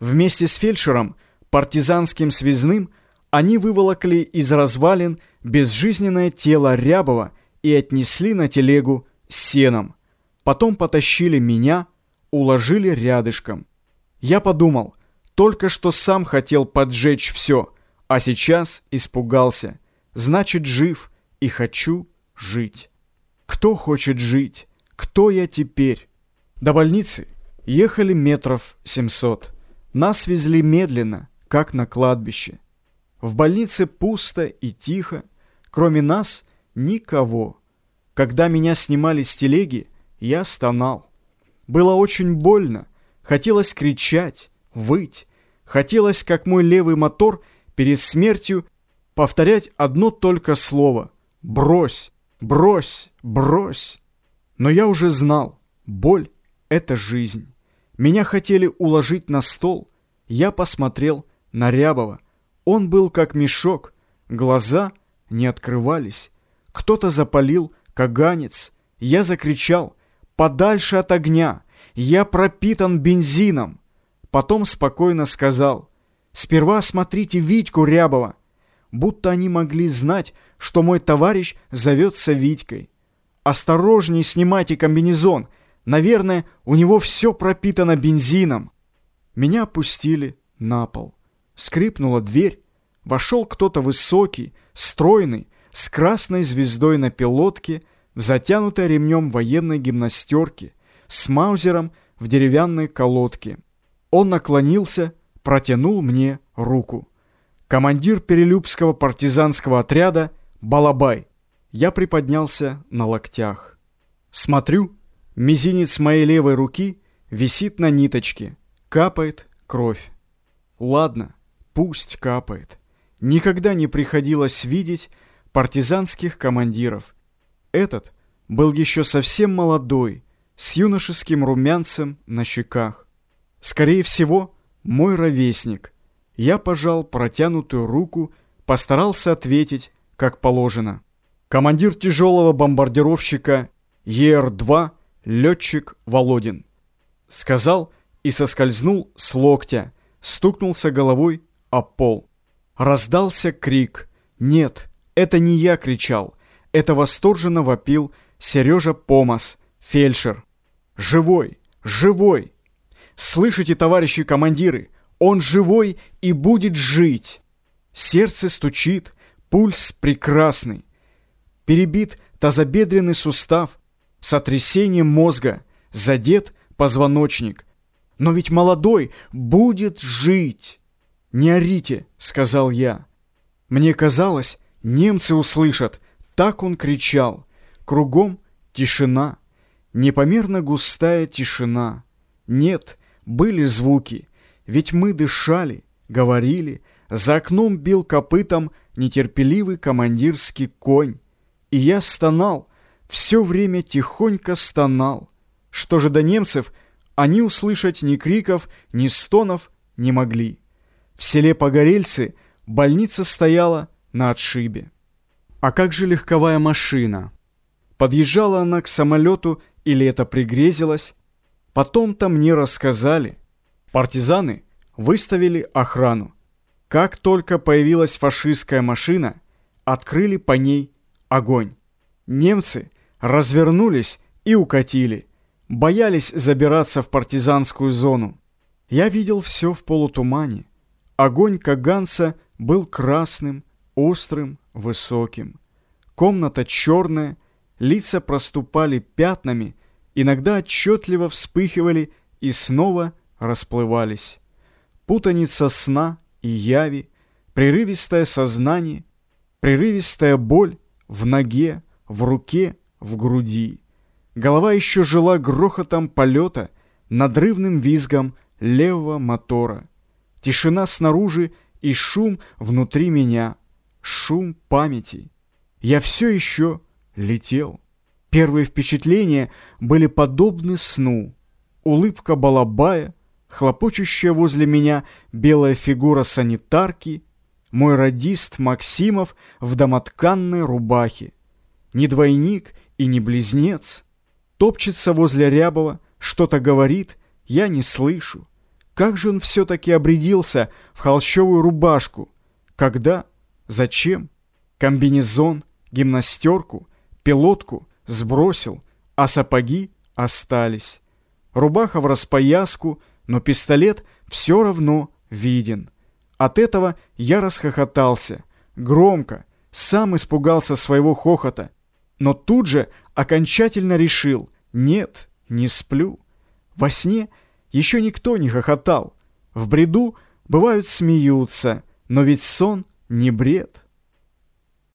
Вместе с фельдшером, партизанским связным, они выволокли из развалин безжизненное тело Рябова и отнесли на телегу с сеном. Потом потащили меня, уложили рядышком. Я подумал, только что сам хотел поджечь все, а сейчас испугался. Значит, жив и хочу жить. Кто хочет жить? Кто я теперь? До больницы ехали метров семьсот. Нас везли медленно, как на кладбище. В больнице пусто и тихо, кроме нас никого. Когда меня снимали с телеги, я стонал. Было очень больно, хотелось кричать, выть. Хотелось, как мой левый мотор, перед смертью повторять одно только слово «брось, брось, брось». Но я уже знал, боль — это жизнь. Меня хотели уложить на стол. Я посмотрел на Рябова. Он был как мешок, глаза не открывались. Кто-то запалил каганец. Я закричал «Подальше от огня! Я пропитан бензином!» Потом спокойно сказал «Сперва смотрите Витьку Рябова!» Будто они могли знать, что мой товарищ зовется Витькой. «Осторожней снимайте комбинезон!» Наверное, у него все пропитано бензином. Меня опустили на пол. Скрипнула дверь. Вошел кто-то высокий, стройный, с красной звездой на пилотке, в затянутой ремнем военной гимнастерке, с маузером в деревянной колодке. Он наклонился, протянул мне руку. Командир Перелюбского партизанского отряда Балабай. Я приподнялся на локтях. Смотрю, Мизинец моей левой руки висит на ниточке. Капает кровь. Ладно, пусть капает. Никогда не приходилось видеть партизанских командиров. Этот был еще совсем молодой, с юношеским румянцем на щеках. Скорее всего, мой ровесник. Я пожал протянутую руку, постарался ответить, как положено. Командир тяжелого бомбардировщика ЕР-2 летчик Володин. Сказал и соскользнул с локтя, стукнулся головой о пол. Раздался крик. Нет, это не я кричал. Это восторженно вопил Сережа Помас, фельдшер. «Живой! Живой! Слышите, товарищи командиры, он живой и будет жить!» Сердце стучит, пульс прекрасный. Перебит тазобедренный сустав, сотрясение мозга, задет позвоночник. Но ведь молодой будет жить. «Не орите», — сказал я. Мне казалось, немцы услышат. Так он кричал. Кругом тишина. Непомерно густая тишина. Нет, были звуки. Ведь мы дышали, говорили. За окном бил копытом нетерпеливый командирский конь. И я стонал, все время тихонько стонал. Что же до немцев, они услышать ни криков, ни стонов не могли. В селе Погорельцы больница стояла на отшибе. А как же легковая машина? Подъезжала она к самолету или это пригрезилось? Потом-то мне рассказали. Партизаны выставили охрану. Как только появилась фашистская машина, открыли по ней огонь. Немцы развернулись и укатили. Боялись забираться в партизанскую зону. Я видел все в полутумане. Огонь Каганца был красным, острым, высоким. Комната черная, лица проступали пятнами, иногда отчетливо вспыхивали и снова расплывались. Путаница сна и яви, прерывистое сознание, прерывистая боль в ноге, в руке, в груди. Голова еще жила грохотом полета, надрывным визгом левого мотора. Тишина снаружи и шум внутри меня, шум памяти. Я все еще летел. Первые впечатления были подобны сну. Улыбка балабая, хлопочущая возле меня белая фигура санитарки, мой радист Максимов в домотканной рубахе. Не двойник и не близнец. Топчется возле Рябова, что-то говорит, я не слышу. Как же он все-таки обрядился в холщовую рубашку? Когда? Зачем? Комбинезон, гимнастерку, пилотку сбросил, а сапоги остались. Рубаха в распояску, но пистолет все равно виден. От этого я расхохотался. Громко, сам испугался своего хохота. Но тут же окончательно решил, нет, не сплю. Во сне еще никто не хохотал. В бреду бывают смеются, но ведь сон не бред.